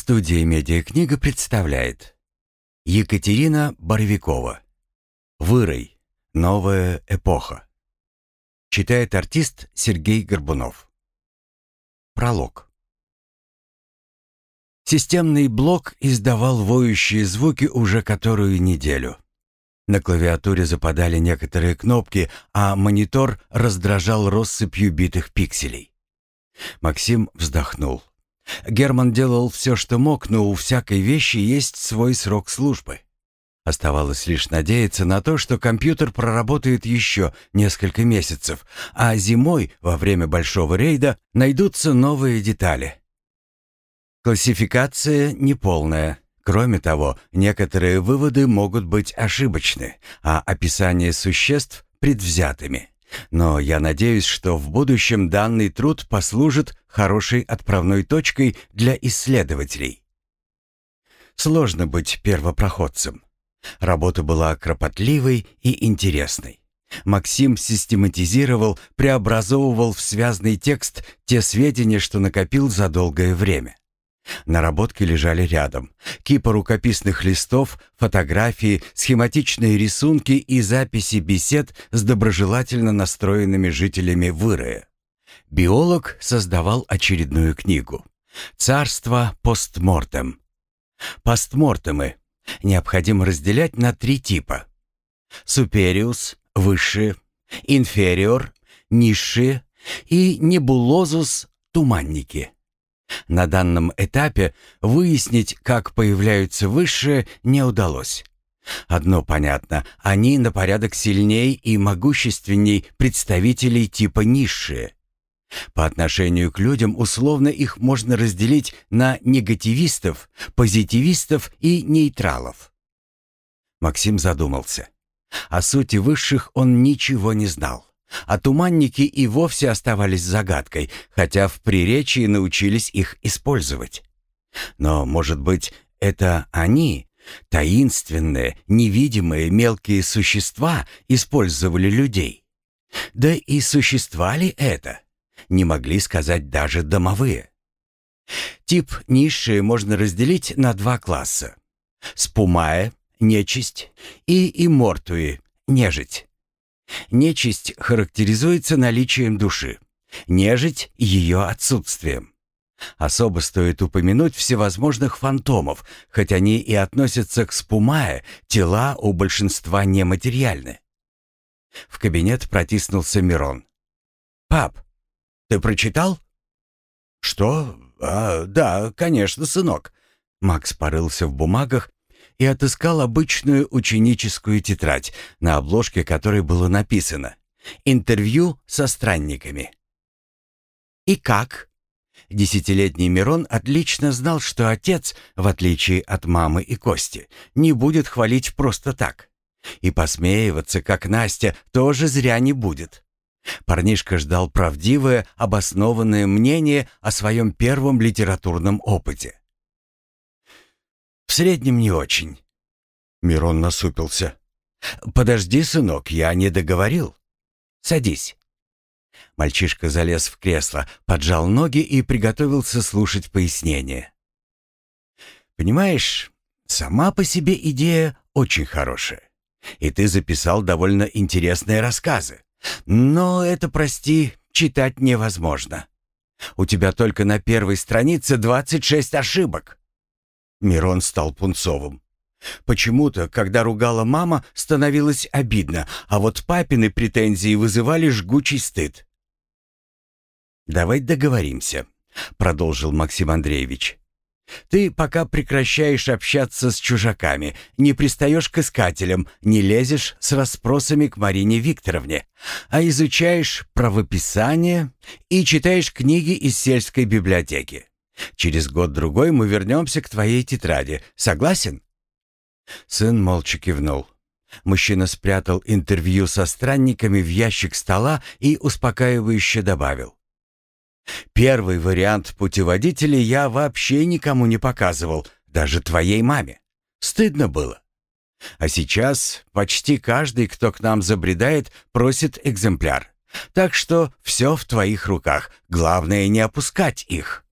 Студия «Медиакнига» представляет Екатерина Боровикова «Вырой. Новая эпоха». Читает артист Сергей Горбунов. Пролог. Системный блок издавал воющие звуки уже которую неделю. На клавиатуре западали некоторые кнопки, а монитор раздражал россыпью битых пикселей. Максим вздохнул. Герман делал все, что мог, но у всякой вещи есть свой срок службы. Оставалось лишь надеяться на то, что компьютер проработает еще несколько месяцев, а зимой, во время большого рейда, найдутся новые детали. Классификация неполная. Кроме того, некоторые выводы могут быть ошибочны, а описание существ — предвзятыми. Но я надеюсь, что в будущем данный труд послужит хорошей отправной точкой для исследователей. Сложно быть первопроходцем. Работа была кропотливой и интересной. Максим систематизировал, преобразовывал в связный текст те сведения, что накопил за долгое время. Наработки лежали рядом. Кипа рукописных листов, фотографии, схематичные рисунки и записи бесед с доброжелательно настроенными жителями Вырая. Биолог создавал очередную книгу. «Царство постмортем». Постмортемы необходимо разделять на три типа. Супериус – высшие, инфериор – низшие и небулозус – туманники – на данном этапе выяснить, как появляются высшие, не удалось. Одно понятно, они на порядок сильнее и могущественней представителей типа низшие. По отношению к людям условно их можно разделить на негативистов, позитивистов и нейтралов. Максим задумался. О сути высших он ничего не знал. А туманники и вовсе оставались загадкой, хотя в приречии научились их использовать. Но, может быть, это они, таинственные, невидимые мелкие существа, использовали людей? Да и существовали это? Не могли сказать даже домовые. Тип низшие можно разделить на два класса. Спумая, нечисть, и иммортуи, нежить. Нечисть характеризуется наличием души, нежить — ее отсутствием. Особо стоит упомянуть всевозможных фантомов, хоть они и относятся к спумае, тела у большинства нематериальны. В кабинет протиснулся Мирон. «Пап, ты прочитал?» «Что? А, да, конечно, сынок». Макс порылся в бумагах и отыскал обычную ученическую тетрадь, на обложке которой было написано «Интервью со странниками». «И как?» Десятилетний Мирон отлично знал, что отец, в отличие от мамы и Кости, не будет хвалить просто так. И посмеиваться, как Настя, тоже зря не будет. Парнишка ждал правдивое, обоснованное мнение о своем первом литературном опыте. В среднем не очень. Мирон насупился. Подожди, сынок, я не договорил. Садись. Мальчишка залез в кресло, поджал ноги и приготовился слушать пояснение. Понимаешь, сама по себе идея очень хорошая. И ты записал довольно интересные рассказы. Но это, прости, читать невозможно. У тебя только на первой странице 26 ошибок. Мирон стал пунцовым. Почему-то, когда ругала мама, становилось обидно, а вот папины претензии вызывали жгучий стыд. «Давай договоримся», — продолжил Максим Андреевич. «Ты пока прекращаешь общаться с чужаками, не пристаешь к искателям, не лезешь с расспросами к Марине Викторовне, а изучаешь правописание и читаешь книги из сельской библиотеки. Через год-другой мы вернемся к твоей тетради. Согласен?» Сын молча кивнул. Мужчина спрятал интервью со странниками в ящик стола и успокаивающе добавил. «Первый вариант путеводителя я вообще никому не показывал, даже твоей маме. Стыдно было. А сейчас почти каждый, кто к нам забредает, просит экземпляр. Так что все в твоих руках, главное не опускать их».